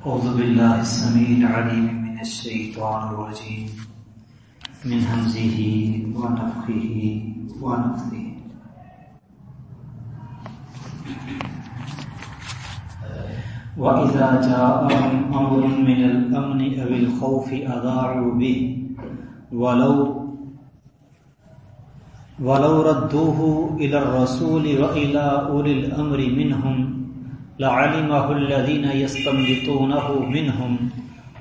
أعوذ بالله السميع العليم من الشيطان الرجيم. من همزه ونفخه ونفثه وإذا جاءهم أمر من الأمن أو الخوف أضاعوا به. ولو ولو ردوه إلى الرسول وإلى أولي الأمر منهم لعلمه الذين يستنبطونه منهم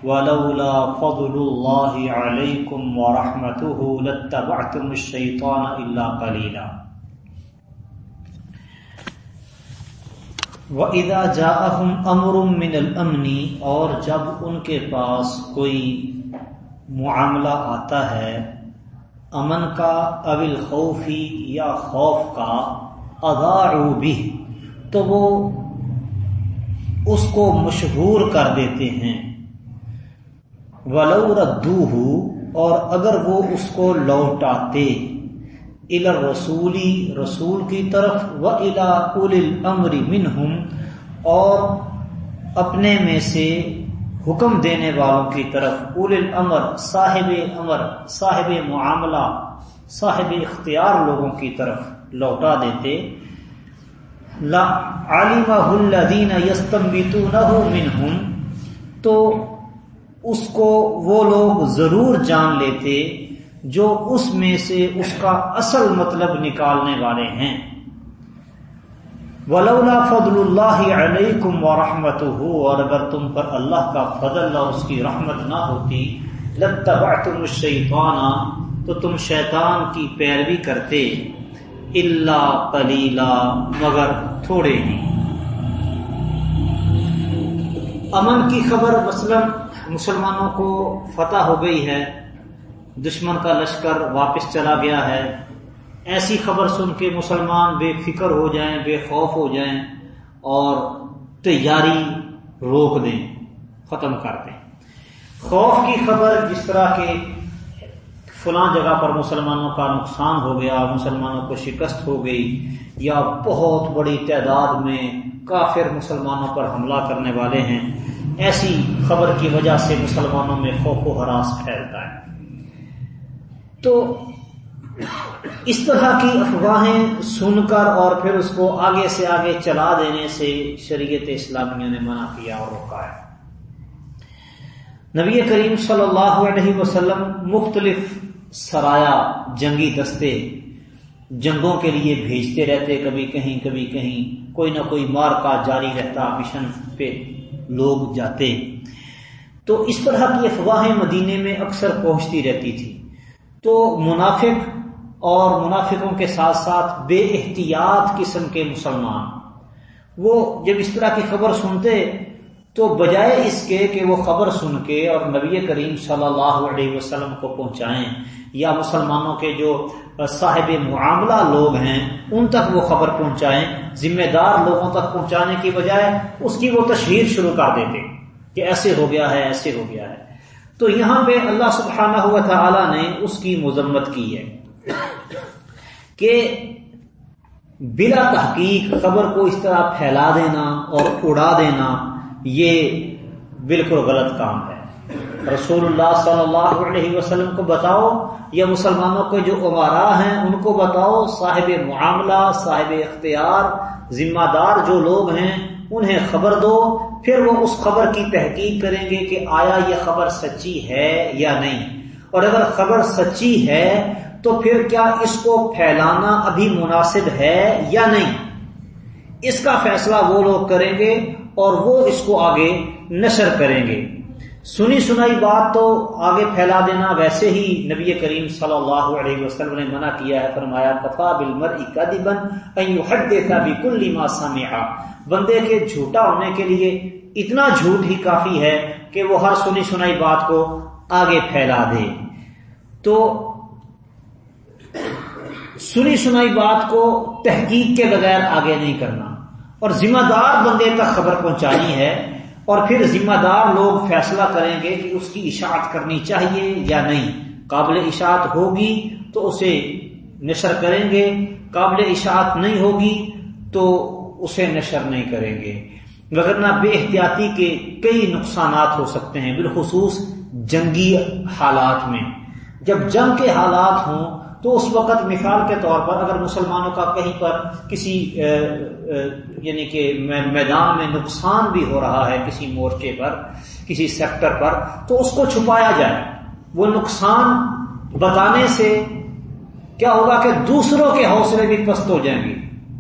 ولولا فضل الله عليكم ورحمته لاتبعتم الشيطان إلا قليلا. وَإِذَا جَاءَهُمْ أَمْرٌ مِّنَ الْأَمْنِ اور جب ان کے پاس کوئی معاملہ آتا ہے، امن کا اول خوفی یا خوف کا، اضاعوا به، تو وہ اس کو مشہور کر دیتے ہیں۔ ولو اور اگر وہ اس کو لوٹاتے۔ الر رسولی رسول کی طرف و الا الامر منہم اور اپنے میں سے حکم دینے والوں کی طرف اول الامر صاحب امر، صاحب معاملہ، صاحب اختیار لوگوں کی طرف لوٹا دیتے۔ لا علمہ الذین منہم تو اس کو وہ لوگ ضرور جان لیتے جو اس میں سے اس کا اصل مطلب نکالنے والے ہیں۔ ولولا فضل اللہ علیکم ورحمتہ اور اگر تم پر اللہ کا فضل اور اس کی رحمت نہ ہوتی، لتبعتم الشیطان تو تم شیطان کی پیروی کرتے۔ اللہ قلیلا، مگر تھوڑے ہی امن کی خبر مثلا مسلمانوں کو فتح ہو گئی ہے، دشمن کا لشکر واپس چلا گیا ہے۔ ایسی خبر سن کے مسلمان بے فکر ہو جائیں، بے خوف ہو جائیں اور تیاری روک دیں، ختم کر دیں۔ خوف کی خبر جس طرح کے فلاں جگہ پر مسلمانوں کا نقصان ہو گیا، مسلمانوں کو شکست ہو گئی یا بہت بڑی تعداد میں کافر مسلمانوں پر حملہ کرنے والے ہیں، ایسی خبر کی وجہ سے مسلمانوں میں خوف و حراس پھیلتا ہے۔ تو اس طرح کی افواہیں سن کر اور پھر اس کو آگے سے آگے چلا دینے سے شریعت اسلامیہ نے منع کیا اور روکا ہے۔ نبی کریم صلی اللہ علیہ وسلم مختلف سرایا جنگی دستے، جنگوں کے لیے بھیجتے رہتے، کبھی کہیں کبھی کہیں، کوئی نہ کوئی مار کا جاری رہتا مشن پہ لوگ جاتے۔ تو اس طرح کی افواہیں مدینے میں اکثر پہنچتی رہتی تھی۔ تو منافق اور منافقوں کے ساتھ ساتھ بے احتیاط قسم کے مسلمان۔ وہ جب اس طرح کی خبر سنتے تو بجائے اس کے کہ وہ خبر سن کے اور نبی کریم صلی اللہ علیہ وسلم کو پہنچائیں یا مسلمانوں کے جو صاحب معاملہ لوگ ہیں، ان تک وہ خبر پہنچائیں، ذمہ دار لوگوں تک پہنچانے کی بجائے اس کی وہ تشہیر شروع کر دیتے کہ ایسے ہو گیا ہے، ایسے ہو گیا ہے۔ تو یہاں پہ اللہ سبحانہ ہوا تعالی نے اس کی مذمت کی ہے کہ بلا تحقیق خبر کو اس طرح پھیلا دینا اور اڑا دینا یہ بالکل غلط کام ہے۔ رسول اللہ صلی اللہ علیہ وسلم کو بتاؤ، یا مسلمانوں کے جو عمارا ہیں، ان کو بتاؤ، صاحب معاملہ، صاحب اختیار، ذمہ دار جو لوگ ہیں، انہیں خبر دو، پھر وہ اس خبر کی تحقیق کریں گے کہ آیا یہ خبر سچی ہے یا نہیں۔ اور اگر خبر سچی ہے، تو پھر کیا اس کو پھیلانا ابھی مناسب ہے یا نہیں؟ اس کا فیصلہ وہ لوگ کریں گے۔ اور وہ اس کو آگے نشر کریں گے۔ سنی سنائی بات تو آگے پھیلا دینا۔ ویسے ہی نبی کریم صلی اللہ علیہ وسلم نے منع کیا ہے، فرمایا، کفا بل مر اکادبن دیتا بھی کل بندے کے جھوٹا ہونے کے لیے اتنا جھوٹ ہی کافی ہے کہ وہ ہر سنی سنائی بات کو آگے پھیلا دے۔ تو سنی سنائی بات کو تحقیق کے بغیر آگے نہیں کرنا۔ اور ذمہ دار بندے تک خبر پہنچانی ہے اور پھر ذمہ دار لوگ فیصلہ کریں گے کہ اس کی اشاعت کرنی چاہیے یا نہیں۔ قابل اشاعت ہوگی تو اسے نشر کریں گے، قابل اشاعت نہیں ہوگی تو اسے نشر نہیں کریں گے۔ وغیرہ بے احتیاطی کے کئی نقصانات ہو سکتے ہیں، بالخصوص جنگی حالات میں۔ جب جنگ کے حالات ہوں تو اس وقت مثال کے طور پر اگر مسلمانوں کا کہیں پر کسی یعنی کہ میدان میں نقصان بھی ہو رہا ہے کسی مورچے پر، کسی سیکٹر پر، تو اس کو چھپایا جائے۔ وہ نقصان بتانے سے کیا ہوگا کہ دوسروں کے حوصلے بھی پست ہو جائیں گے،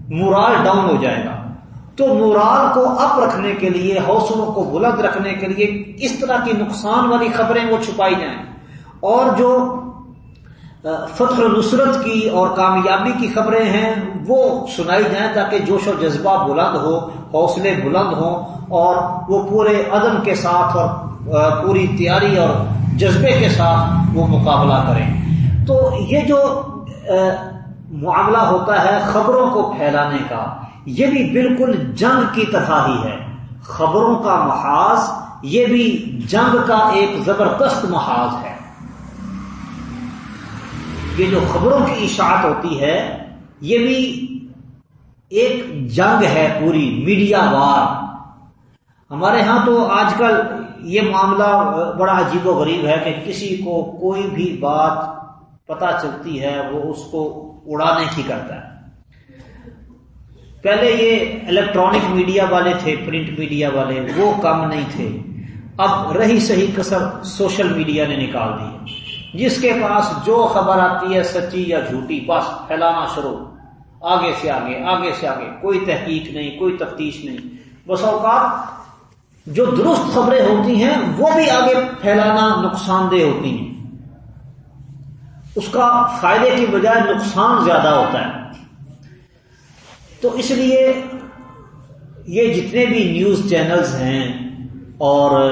مورال ڈاؤن ہو جائے گا۔ تو مورال کو اپ رکھنے کے لیے، حوصلوں کو بلند رکھنے کے لیے اس طرح کی نقصان والی خبریں وہ چھپائی جائیں۔ اور جو فتح نصرت کی اور کامیابی کی خبریں ہیں، وہ سنائی جائیں تاکہ جوش و جذبہ بلند ہو، حوصلے بلند ہوں اور وہ پورے عدم کے ساتھ اور پوری تیاری اور جذبے کے ساتھ وہ مقابلہ کریں۔ تو یہ جو معاملہ ہوتا ہے خبروں کو پھیلانے کا، یہ بھی بالکل جنگ کی طرح ہی ہے۔ خبروں کا محاذ، یہ بھی جنگ کا ایک زبردست محاذ ہے۔ یہ جو خبروں کی اشاعت ہوتی ہے، یہ بھی ایک جنگ ہے پوری، میڈیا وار۔ ہمارے ہاں تو آج کل یہ معاملہ بڑا عجیب و غریب ہے کہ کسی کو کوئی بھی بات پتا چلتی ہے، وہ اس کو اڑانے کی کرتا ہے۔ پہلے یہ الیکٹرانک میڈیا والے تھے پرنٹ میڈیا والے، وہ کم نہیں تھے۔ اب رہی صحیح کسر سوشل میڈیا نے نکال دی۔ جس کے پاس جو خبر آتی ہے سچی یا جھوٹی، بس پھیلانا شروع۔ آگے سے آگے آگے سے آگے۔ کوئی تحقیق نہیں، کوئی تفتیش نہیں۔ بس اوقات جو درست خبریں ہوتی ہیں، وہ بھی آگے پھیلانا نقصان دہ ہوتی ہیں۔ اس کا فائدے کی بجائے نقصان زیادہ ہوتا ہے۔ تو اس لیے یہ جتنے بھی نیوز چینلز ہیں اور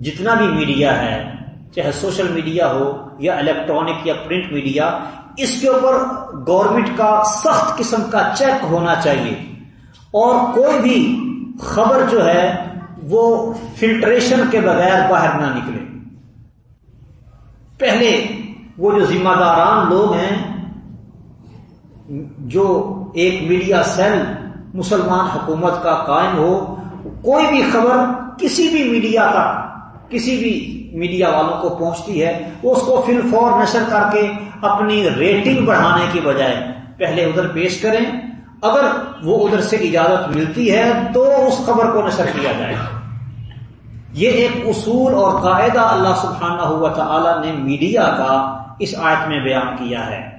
جتنا بھی میڈیا ہے چاہے سوشل میڈیا ہو یا الیکٹرانک یا پرنٹ میڈیا، اس کے اوپر گورنمنٹ کا سخت قسم کا چیک ہونا چاہیے۔ اور کوئی بھی خبر جو ہے، وہ فلٹریشن کے بغیر باہر نہ نکلے۔ پہلے وہ جو ذمہ داران لوگ ہیں، جو ایک میڈیا سیل مسلمان حکومت کا قائم ہو، کوئی بھی خبر کسی بھی میڈیا کا کسی بھی میڈیا والوں کو پہنچتی ہے، وہ اس کو فل فور نشر کر کے اپنی ریٹنگ بڑھانے کی بجائے پہلے ادھر پیش کریں۔ اگر وہ ادھر سے اجازت ملتی ہے تو اس خبر کو نشر کیا جائے۔ یہ ایک اصول اور قاعدہ اللہ سبحانہ ہوا تعالی نے میڈیا کا اس آیت میں بیان کیا ہے۔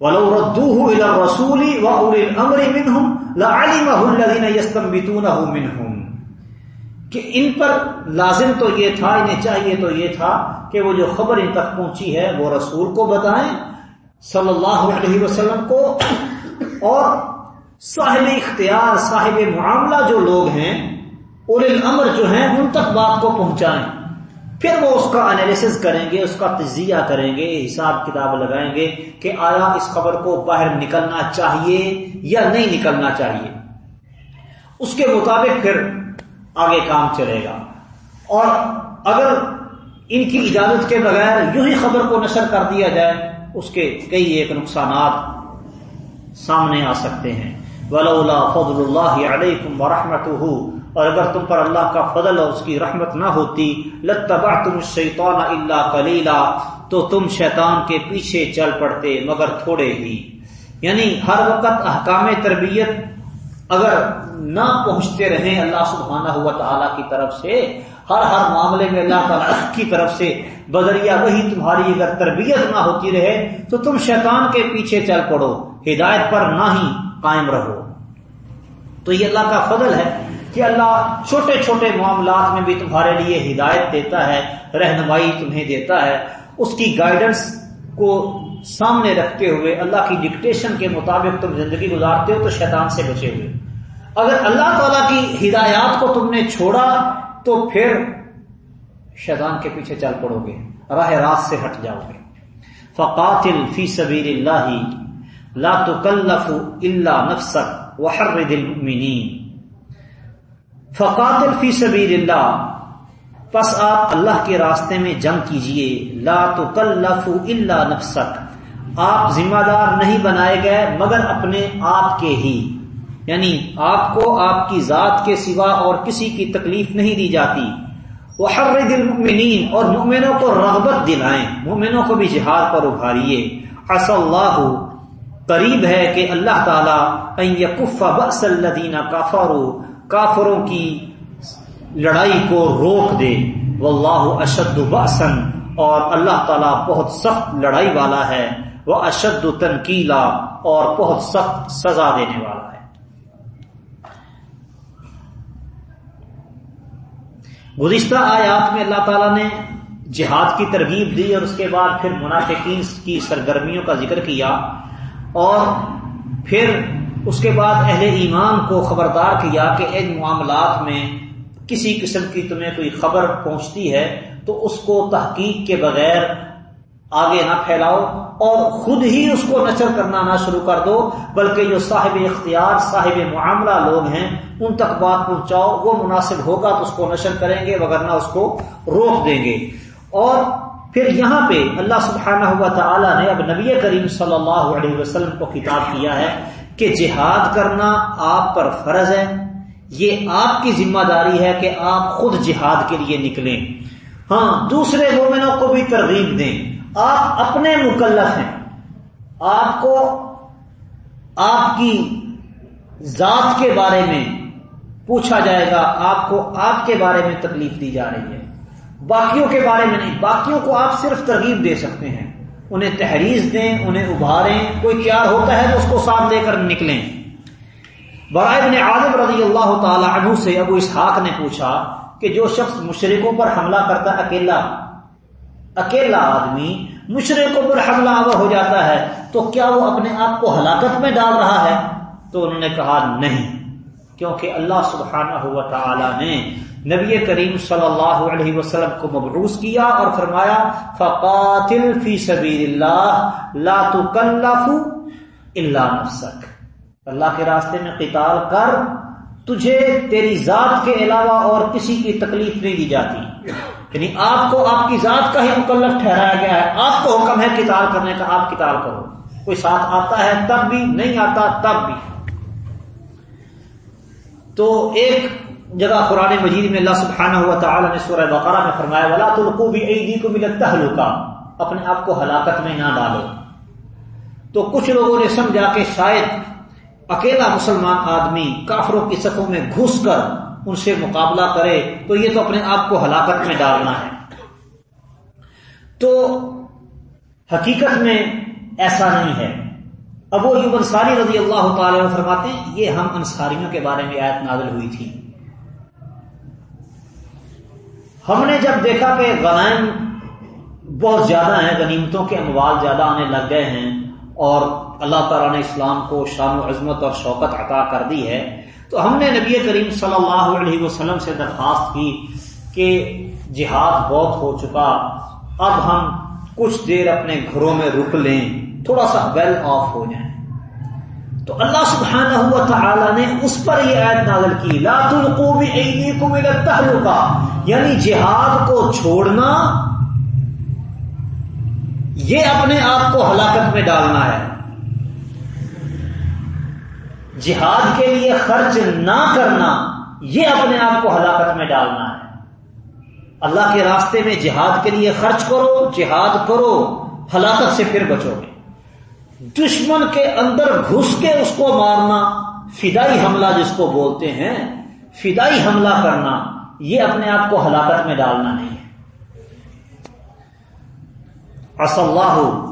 ولو ردوه الى الرسول واولي الامر منهم لعلمه کہ ان پر لازم تو یہ تھا، انہیں چاہیے تو یہ تھا کہ وہ جو خبر ان تک پہنچی ہے وہ رسول کو بتائیں، صلی اللہ علیہ وسلم کو۔ اور صاحب اختیار، صاحب معاملہ جو لوگ ہیں اور الامر جو ہیں، ان تک بات کو پہنچائیں۔ پھر وہ اس کا انالیس کریں گے، اس کا تجزیہ کریں گے، حساب کتاب لگائیں گے کہ آیا اس خبر کو باہر نکلنا چاہیے یا نہیں نکلنا چاہیے۔ اس کے مطابق پھر آگے کام چلے گا۔ اور اگر ان کی اجازت کے بغیر یوں ہی خبر کو نشر کر دیا جائے، اس کے کئی ایک نقصانات سامنے آ سکتے ہیں۔ ولولا فضل اللہ علیکم ورحمتہ اور اگر تم پر اللہ کا فضل اور اس کی رحمت نہ ہوتی لتبا تم شیطان اللہ کلیلا تو تم شیطان کے پیچھے چل پڑتے مگر تھوڑے ہی۔ یعنی ہر وقت احکام تربیت اگر نہ پہنچتے رہیں اللہ سبحانہ ہوا تعالی کی طرف سے، ہر ہر معاملے میں اللہ تعالیٰ کی طرف سے بدریا وہی تمہاری اگر تربیت نہ ہوتی رہے، تو تم شیطان کے پیچھے چل پڑو، ہدایت پر نہ ہی قائم رہو۔ تو یہ اللہ کا فضل ہے کہ اللہ چھوٹے چھوٹے معاملات میں بھی تمہارے لیے ہدایت دیتا ہے، رہنمائی تمہیں دیتا ہے۔ اس کی گائیڈنس کو سامنے رکھتے ہوئے، اللہ کی ڈکٹیشن کے مطابق تم زندگی گزارتے ہو تو شیطان سے بچے ہوئے۔ اگر اللہ تعالی کی ہدایات کو تم نے چھوڑا، تو پھر شیطان کے پیچھے چل پڑو گے، راہ راست سے ہٹ جاؤ گے۔ فقاتل فی سبیل اللہ لا تکلف الا نفسک وحرد المؤمنین۔ فقاتل فی سبیل اللہ پس آپ اللہ کے راستے میں جنگ کیجیے۔ لا تو کل الا نفسک آپ ذمہ دار نہیں بنائے گئے مگر اپنے آپ کے ہی۔ یعنی آپ کو آپ کی ذات کے سوا اور کسی کی تکلیف نہیں دی جاتی۔ وہ ہر دل ممنین اور مومنوں کو رغبت دلائیں۔ مومنوں کو بھی جہاد پر ابھاریے۔ اص اللہ قریب ہے کہ اللہ تعالیٰ بس الدین کافارو کافروں کی لڑائی کو روک دے۔ واللہ اشد بسن اور اللہ تعالیٰ بہت سخت لڑائی والا ہے۔ وہ اشد تنقیلا اور بہت سخت سزا دینے والا ہے۔ گزشتہ آیات میں اللہ تعالیٰ نے جہاد کی ترغیب دی اور اس کے بعد پھر منافقین کی سرگرمیوں کا ذکر کیا اور پھر اس کے بعد اہل ایمان کو خبردار کیا کہ ان معاملات میں کسی قسم کی تمہیں کوئی خبر پہنچتی ہے تو اس کو تحقیق کے بغیر آگے نہ پھیلاؤ اور خود ہی اس کو نشر کرنا نہ شروع کر دو، بلکہ جو صاحب اختیار، صاحب معاملہ لوگ ہیں، ان تک بات پہنچاؤ، وہ مناسب ہوگا تو اس کو نشر کریں گے وغیرہ اس کو روک دیں گے۔ اور پھر یہاں پہ اللہ سبحانہ ہوا تعالیٰ نے اب نبی کریم صلی اللہ علیہ وسلم کو خطاب کیا ہے کہ جہاد کرنا آپ پر فرض ہے، یہ آپ کی ذمہ داری ہے کہ آپ خود جہاد کے لیے نکلیں۔ ہاں دوسرے مومنوں کو بھی ترغیب دیں۔ آپ اپنے مکلف ہیں۔ آپ کو آپ کی ذات کے بارے میں پوچھا جائے گا، آپ کو آپ کے بارے میں تکلیف دی جا رہی ہے۔ باقیوں کے بارے میں نہیں، باقیوں کو آپ صرف ترغیب دے سکتے ہیں۔ انہیں تحریر دیں، انہیں ابھاریں۔ کوئی تیار ہوتا ہے تو اس کو ساتھ لے کر نکلیں۔ برائے ابن عالم رضی اللہ تعالی عنہ سے ابو اسحاق نے پوچھا کہ جو شخص مشرقوں پر حملہ کرتا اکیلا اکیلا آدمی مشرقوں پر حملہ آور ہو جاتا ہے، تو کیا وہ اپنے آپ کو ہلاکت میں ڈال رہا ہے؟ تو انہوں نے کہا، نہیں، کیونکہ اللہ سبحانہ ہوا تعالی نے نبی کریم صلی اللہ علیہ وسلم کو مبروس کیا اور فرمایا، فقاتل فی سبیل اللہ لا تکلف الا نفسک اللہ کے راستے میں قتال کر تجھے تیری ذات کے علاوہ اور کسی کی تکلیف نہیں دی جاتی۔ یعنی آپ کو آپ کی ذات کا ہی مکلف ٹھہرایا گیا ہے۔ آپ کو حکم ہے کتاب کرنے کا، آپ کتاب کرو۔ کوئی ساتھ آتا ہے تب بھی، نہیں آتا تب بھی۔ تو ایک جگہ قرآن مجید میں اللہ سبحانہ ہوا تعالی نے سورہ بقرہ میں فرمایا والا تو بھی عیدی کو بھی لگتا ہے اپنے آپ کو ہلاکت میں نہ ڈالو۔ تو کچھ لوگوں نے سمجھا کہ شاید اکیلا مسلمان آدمی کافروں کی صفوں میں گھس کر ان سے مقابلہ کرے تو یہ تو اپنے آپ کو ہلاکت میں ڈالنا ہے۔ تو حقیقت میں ایسا نہیں ہے۔ ابو یوب انصاری رضی اللہ تعالی فرماتے ہیں، یہ ہم انصاریوں کے بارے میں آیت نازل ہوئی تھی۔ ہم نے جب دیکھا کہ غنائم بہت زیادہ ہیں، غنیمتوں کے اموال زیادہ آنے لگ گئے ہیں اور اللہ تعالیٰ نے اسلام کو شان و عظمت اور شوقت عطا کر دی ہے، تو ہم نے نبی کریم صلی اللہ علیہ وسلم سے درخواست کی کہ جہاد بہت ہو چکا، اب ہم کچھ دیر اپنے گھروں میں رک لیں، تھوڑا سا ویل آف ہو جائیں۔ تو اللہ سبحانہ ہوا تعالی نے اس پر یہ عید نازل کی، لا تلقوا بایدیکم الى التهلکہ یعنی جہاد کو چھوڑنا یہ اپنے آپ کو ہلاکت میں ڈالنا ہے۔ جہاد کے لیے خرچ نہ کرنا، یہ اپنے آپ کو ہلاکت میں ڈالنا ہے۔ اللہ کے راستے میں جہاد کے لیے خرچ کرو، جہاد کرو، ہلاکت سے پھر بچو۔ گے دشمن کے اندر گھس کے اس کو مارنا، فدائی حملہ جس کو بولتے ہیں، فدائی حملہ کرنا، یہ اپنے آپ کو ہلاکت میں ڈالنا نہیں۔ ہے اللہ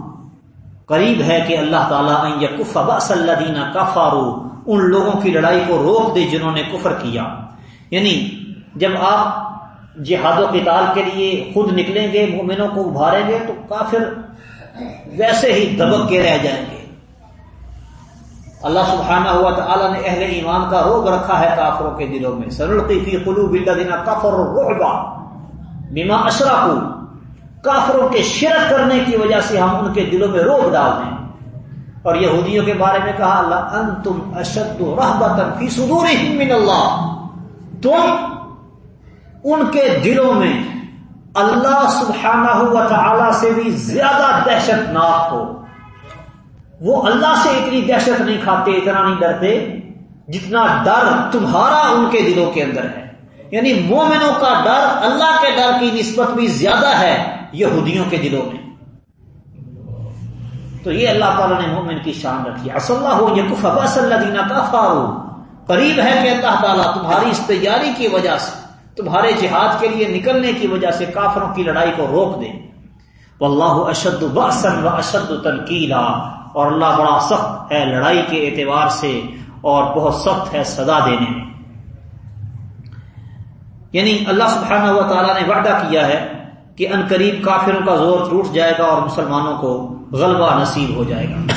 قریب ہے کہ اللہ تعالیٰ کف اللہ دینا کفارو ان لوگوں کی لڑائی کو روک دے جنہوں نے کفر کیا۔ یعنی جب آپ جہاد و قتال کے لیے خود نکلیں گے، مومنوں کو ابھاریں گے، تو کافر ویسے ہی دبک کے رہ جائیں گے۔ اللہ سبحانہ ہوا تعالیٰ نے اہل ایمان کا روگ رکھا ہے کافروں کے دلوں میں۔ سرلتی فی قلوب الذین کفر الرعب بما اشرکوا۔ کافروں کے شرک کرنے کی وجہ سے ہم ان کے دلوں میں روگ ڈال دیں۔ اور یہودیوں کے بارے میں کہا، اللہ، انتم اشد رہبتا فی صدورہم من اللہ۔ تم ان کے دلوں میں اللہ سبحانہ ہوا تعالی سے بھی زیادہ دہشت ناک ہو۔ وہ اللہ سے اتنی دہشت نہیں کھاتے، اتنا نہیں ڈرتے جتنا ڈر تمہارا ان کے دلوں کے اندر ہے۔ یعنی مومنوں کا ڈر اللہ کے ڈر کی نسبت بھی زیادہ ہے۔ یہودیوں کے دلوں میں۔ تو یہ اللہ تعالیٰ نے مومن کی شان رکھی۔ اصل اللہ ہو یہ کف ابا اللہ دینا کا فارو قریب ہے کہ اللہ تعالیٰ تمہاری اس تیاری کی وجہ سے، تمہارے جہاد کے لیے نکلنے کی وجہ سے کافروں کی لڑائی کو روک دے۔ واللہ اشد باسن و اشد تنقیلا اور اللہ بڑا سخت ہے لڑائی کے اعتبار سے، اور بہت سخت ہے سزا دینے۔ میں یعنی اللہ سبحانہ و تعالیٰ نے وعدہ کیا ہے کہ ان قریب کافروں کا زور ٹوٹ جائے گا اور مسلمانوں کو غلبہ نصیب ہو جائے گا۔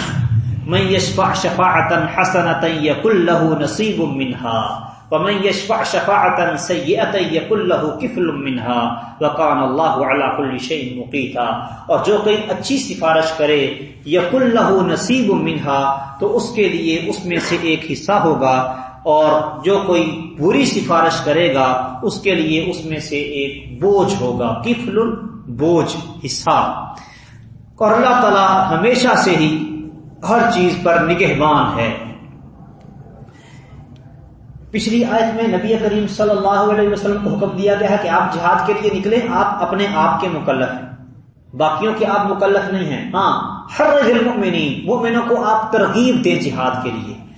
میں یشفا شفاعتا حسنتا یکل له نصیب منها ومن یشفع شفاعتا سیئتا یکل له کفل منها وقان اللہ علی کل شیء مقیتا۔ اور جو کوئی اچھی سفارش کرے، یکل له نصیب منها تو اس کے لیے اس میں سے ایک حصہ ہوگا۔ اور جو کوئی بری سفارش کرے گا، اس کے لیے اس میں سے ایک بوجھ ہوگا۔ کفل بوجھ حصہ۔ اور اللہ تعالی ہمیشہ سے ہی ہر چیز پر نگہبان ہے۔ پچھلی آیت میں نبی کریم صلی اللہ علیہ وسلم کو حکم دیا گیا ہے کہ آپ جہاد کے لیے نکلیں، آپ اپنے آپ کے مکلف ہیں۔ باقیوں کے آپ مکلف نہیں ہیں۔ ہاں ہر المؤمنین مومنوں کو آپ ترغیب دیں جہاد کے لیے۔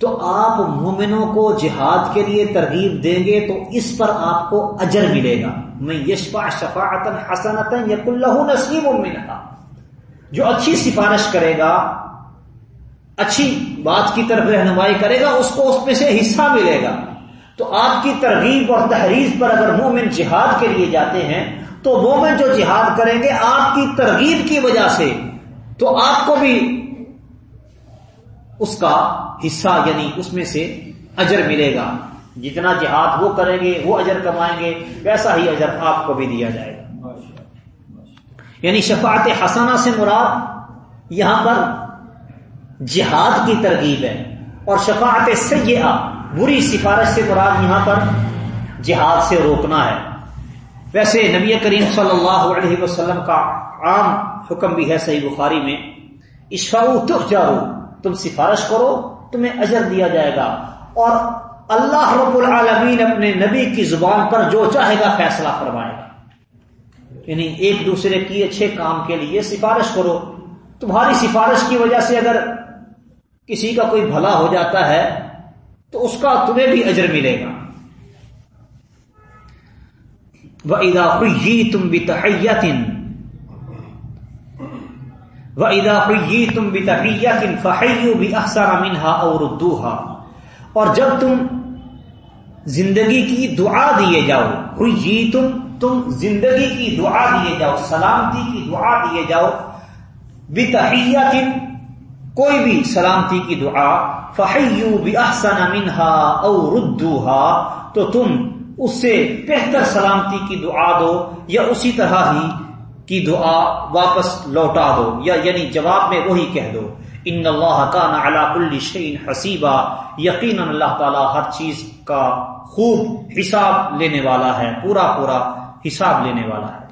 تو آپ مومنوں کو جہاد کے لیے ترغیب دیں گے تو اس پر آپ کو اجر ملے گا۔ میں یشفا شفاعت حسنتا یق اللہ نصیب منہا۔ جو اچھی سفارش کرے گا، اچھی بات کی طرف رہنمائی کرے گا، اس کو اس میں سے حصہ ملے گا۔ تو آپ کی ترغیب اور تحریر پر اگر مومن جہاد کے لیے جاتے ہیں، تو مومن جو جہاد کریں گے، آپ کی ترغیب کی وجہ سے، تو آپ کو بھی اس کا حصہ یعنی اس میں سے اجر ملے گا۔ جتنا جہاد وہ کریں گے، وہ اجر کمائیں گے، ویسا ہی اجر آپ کو بھی دیا جائے گا۔ یعنی شفاعت حسانہ سے مراد یہاں پر جہاد کی ترغیب ہے، اور شفاعت سیاح بری سفارش سے مراد یہاں پر جہاد سے روکنا ہے۔ ویسے نبی کریم صلی اللہ علیہ وسلم کا عام حکم بھی ہے صحیح بخاری میں اشفاؤ تخ جاؤ تم سفارش کرو، تمہیں اجر دیا جائے گا۔ اور اللہ رب العالمین اپنے نبی کی زبان پر جو چاہے گا فیصلہ فرمائے گا۔ یعنی ایک دوسرے کی اچھے کام کے لیے سفارش کرو۔ تمہاری سفارش کی وجہ سے اگر کسی کا کوئی بھلا ہو جاتا ہے، تو اس کا تمہیں بھی اجر ملے گا۔ وہ ادا ہوئی تم بھی تحیتن ادا ہوئی تم بھی تحیتن فہیو بھی احسا منہا اور جب تم زندگی کی دعا دیے جاؤ ہوئی تم تم زندگی کی دعا دیے جاؤ، سلامتی کی دعا دیے جاؤ بھی تحیتن کوئی بھی سلامتی کی دعا فہیو بھی احسن منہا اور تو تم اس سے بہتر سلامتی کی دعا دو، یا اسی طرح ہی کی دعا واپس لوٹا دو، یا یعنی جواب میں وہی کہہ دو۔ ان اللہ کا نلا کل شعین حسیبہ یقینا اللہ تعالیٰ ہر چیز کا خوب حساب لینے والا ہے، پورا پورا حساب لینے والا ہے۔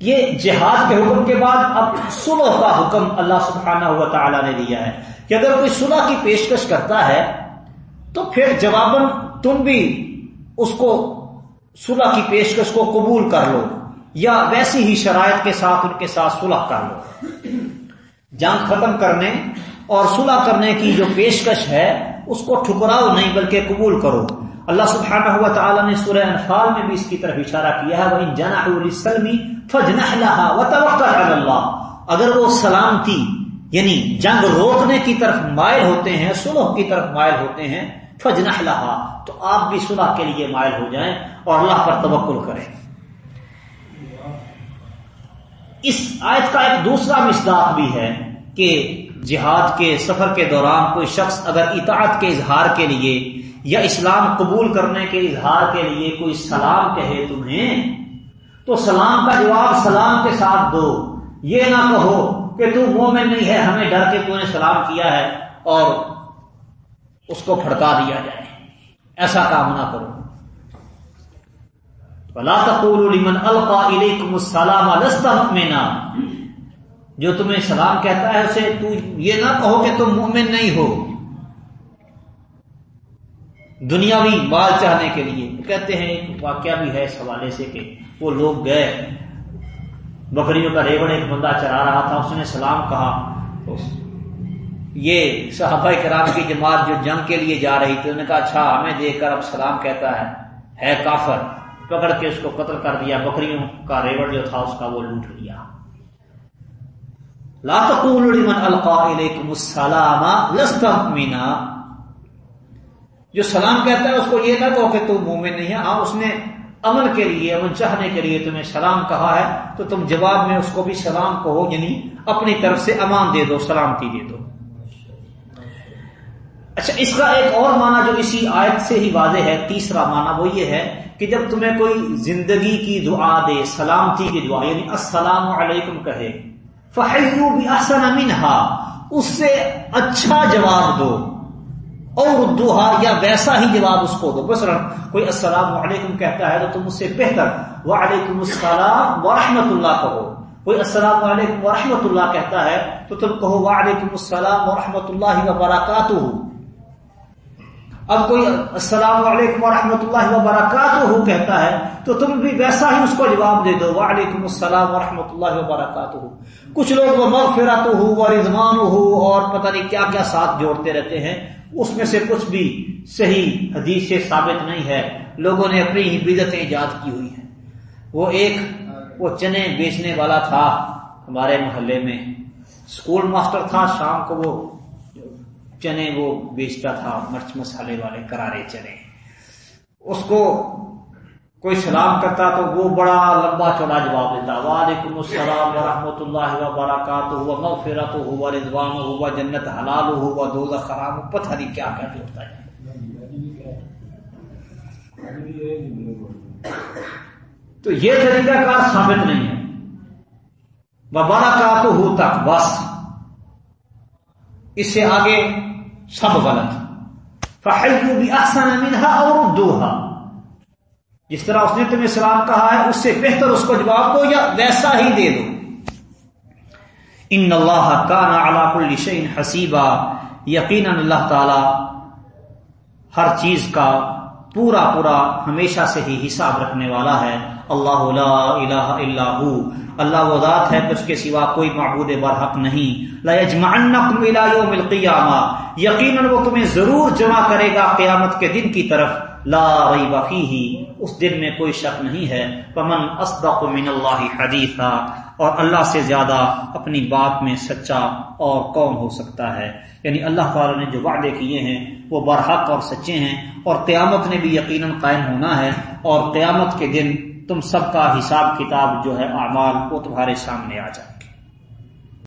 یہ جہاد کے حکم کے بعد اب صلح کا حکم اللہ سبحانہ ہوا تعالیٰ نے دیا ہے کہ اگر کوئی صلح کی پیشکش کرتا ہے، تو پھر جواباً تم بھی اس کو صلح کی پیشکش کو قبول کر لو۔ یا ویسی ہی شرائط کے ساتھ ان کے ساتھ صلح کر لو۔ جنگ ختم کرنے اور صلح کرنے کی جو پیشکش ہے، اس کو ٹھکراؤ نہیں بلکہ قبول کرو۔ اللہ سبحانہ ہوا تعالیٰ نے سورہ انفال میں بھی اس کی طرف اشارہ کیا ہے وہ ان جنا سلمی اللہ اگر وہ سلامتی یعنی جنگ روکنے کی طرف مائل ہوتے ہیں سلح کی طرف مائل ہوتے ہیں فج نہ تو آپ بھی صلح کے لیے مائل ہو جائیں اور اللہ پر توکل کریں۔ اس آیت کا ایک دوسرا مصداق بھی ہے کہ جہاد کے سفر کے دوران کوئی شخص اگر اطاعت کے اظہار کے لیے یا اسلام قبول کرنے کے اظہار کے لیے کوئی سلام کہے تمہیں، تو سلام کا جواب سلام کے ساتھ دو۔ یہ نہ کہو کہ تو مومن نہیں ہے، ہمیں ڈر کے تو نے سلام کیا ہے اور اس کو پھڑکا دیا جائے۔ ایسا کام نہ کرو۔ لمن القا علیکم السلام میں جو تمہیں سلام کہتا ہے اسے، تو یہ نہ کہو کہ تم مومن نہیں ہو۔ دنیاوی مال چاہنے کے لیے کہتے ہیں، واقعہ بھی ہے اس حوالے سے کہ وہ لوگ گئے۔ بکریوں کا ریوڑ ایک بندہ چلا رہا تھا، اس نے سلام کہا۔ یہ صحابہ کرام کی جماعت جو جنگ کے لیے جا رہی تھی، انہوں نے کہا اچھا ہمیں دیکھ کر اب سلام کہتا ہے ہے کافر۔ پکڑ کے اس کو قتل کر دیا، بکریوں کا ریوڑ جو تھا اس کا وہ لوٹ لیا۔ لا لمن القا الیکم السلام لست مؤمنا۔ جو سلام کہتا ہے اس کو یہ نہ کہو کہ تم مومن نہیں ہے ہاں اس نے امن کے لیے امن چاہنے کے لیے تمہیں سلام کہا ہے، تو تم جواب میں اس کو بھی سلام کہو یعنی اپنی طرف سے امان دے دو، سلامتی دے دو۔ اچھا اس کا ایک اور معنی جو اسی آیت سے ہی واضح ہے، تیسرا معنی وہ یہ ہے کہ جب تمہیں کوئی زندگی کی دعا دے، سلامتی کی دعا یعنی السلام علیکم کہے فہیو بھی احسن منہا، اس سے اچھا جواب دو، اور دوہا یا ویسا ہی جواب اس کو دو۔ بس کوئی السلام علیکم کہتا ہے تو تم اس سے بہتر، وعلیکم السلام ورحمۃ اللہ کہو۔ کوئی السلام علیکم ورحمۃ اللہ کہتا ہے تو تم کہو، وعلیکم السلام ورحمۃ اللہ وبرکاتہ۔ اب کوئی السلام علیکم ورحمۃ اللہ وبرکاتہ کہتا ہے تو تم بھی ویسا ہی اس کو جواب دے دو، وعلیکم السلام ورحمۃ اللہ وبرکاتہ۔ کچھ لوگ وہ مغفرت ہو اور رضوان ہو اور پتہ نہیں کیا کیا ساتھ جوڑتے رہتے ہیں۔ اس میں سے کچھ بھی صحیح حدیث سے ثابت نہیں ہے۔ لوگوں نے اپنی ہی بدتیں ایجاد کی ہوئی ہیں۔ وہ ایک وہ چنے بیچنے والا تھا ہمارے محلے میں۔ اسکول ماسٹر تھا، شام کو وہ چنے وہ بیچتا تھا، مرچ مسالے والے کرارے چنے اس کو کوئی سلام کرتا تو وہ بڑا لمبا چوڑا جواب دیتا، وعلیکم السلام ورحمۃ اللہ وبرکاتہ ہوا مغفرت ہوا رضوان ہوا جنت حلال ہوا دو خراب پتہ نہیں کیا کیا جوڑتا ہے۔ تو یہ طریقہ کار ثابت نہیں ہے۔ وبارکات ہو تک، بس۔ اس سے آگے سب غلط۔ فحیو بھی احسن منہا اور دوہا جس طرح اس نے تمہیں سلام کہا ہے، اس سے بہتر اس کو جواب دو یا ویسا ہی دے دو۔ ان اللہ کا نا الشین حسیبہ یقینا اللہ تعالی ہر چیز کا پورا پورا ہمیشہ سے ہی حساب رکھنے والا ہے۔ اللہ لا الہ الا ہو۔ اللہ وہ ذات ہے اس کے سوا کوئی معبود برحق نہیں۔ لا یجمعنکم الى یوم القیامہ۔ یقینا وہ تمہیں ضرور جمع کرے گا قیامت کے دن کی طرف۔ لا ریب فیہ۔ اس دن میں کوئی شک نہیں ہے۔ پمن اصدق من اللہ حدیثا۔ اور اللہ سے زیادہ اپنی بات میں سچا اور کون ہو سکتا ہے۔ یعنی اللہ تعالی نے جو وعدے کیے ہیں، وہ برحق اور سچے ہیں۔ اور قیامت نے بھی یقیناً قائم ہونا ہے۔ اور قیامت کے دن تم سب کا حساب کتاب جو ہے اعمال وہ تمہارے سامنے آ جائے۔